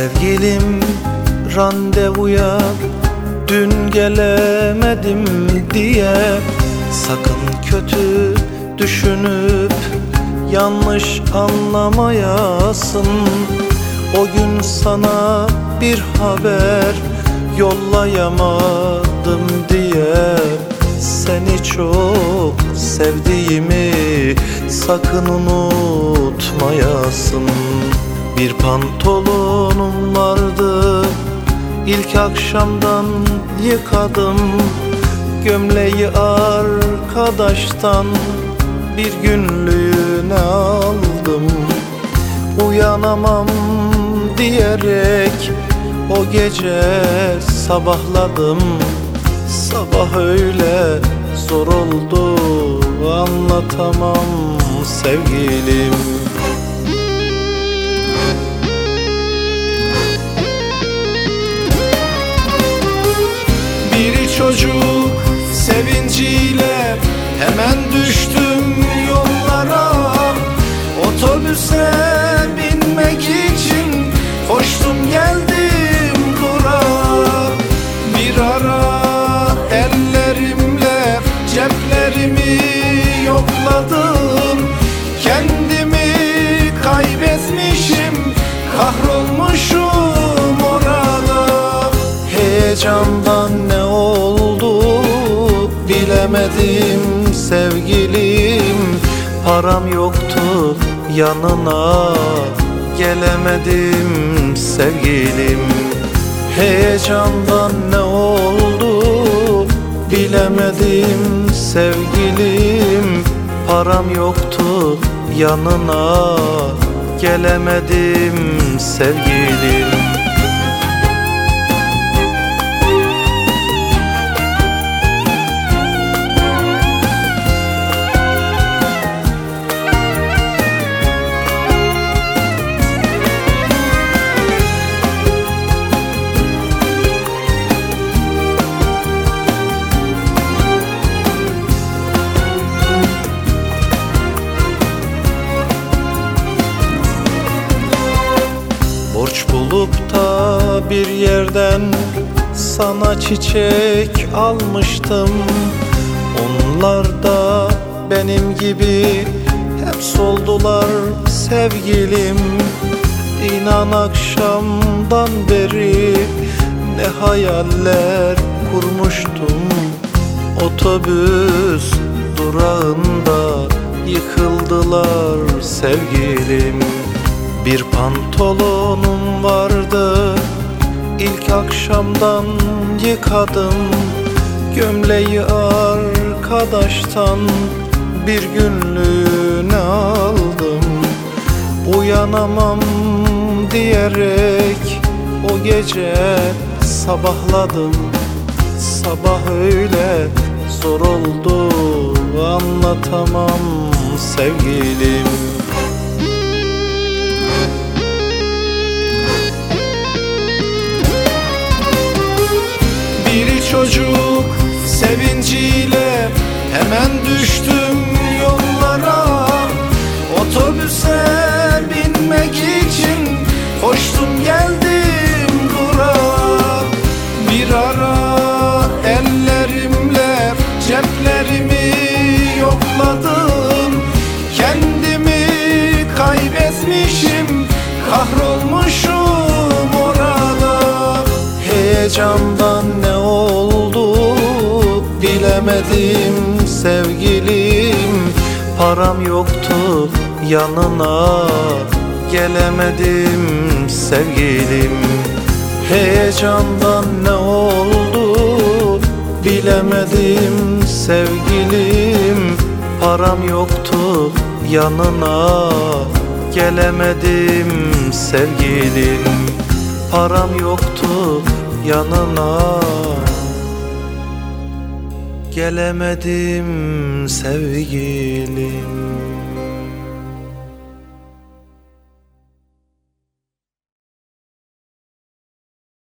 Sevgilim randevuya dün gelemedim diye Sakın kötü düşünüp yanlış anlamayasın. O gün sana bir haber yollayamadım diye Seni çok sevdiğimi sakın unutmayasın Bir pantolonum vardı. İlk akşamdan yıkadım. Gömleği arkadaştan bir günlüğüne aldım. Uyanamam diyerek o gece sabahladım. Sabah öyle zor oldu anlatamam sevgilim çocuk sevinciyle hemen düştüm yollara. Otobüse bilemedim sevgilim. Param yoktu yanına gelemedim sevgilim. Heyecandan ne oldu bilemedim sevgilim. Param yoktu yanına gelemedim sevgilim Borç bulup da bir yerden sana çiçek almıştım. Onlar da benim gibi hep soldular sevgilim. İnan akşamdan beri ne hayaller kurmuştum. Otobüs durağında yıkıldılar sevgilim bir pantolonum vardı. İlk akşamdan yıkadım. Gömleği arkadaştan bir günlüğüne aldım. Uyanamam diyerek o gece sabahladım. Sabah öyle zor oldu anlatamam sevgilim çocuk sevinciyle hemen düştüm bilemedim sevgilim. Param yoktu yanına gelemedim sevgilim. Heyecandan ne oldu bilemedim sevgilim. Param yoktu yanına gelemedim sevgilim. Param yoktu yanına Gelemedim sevgilim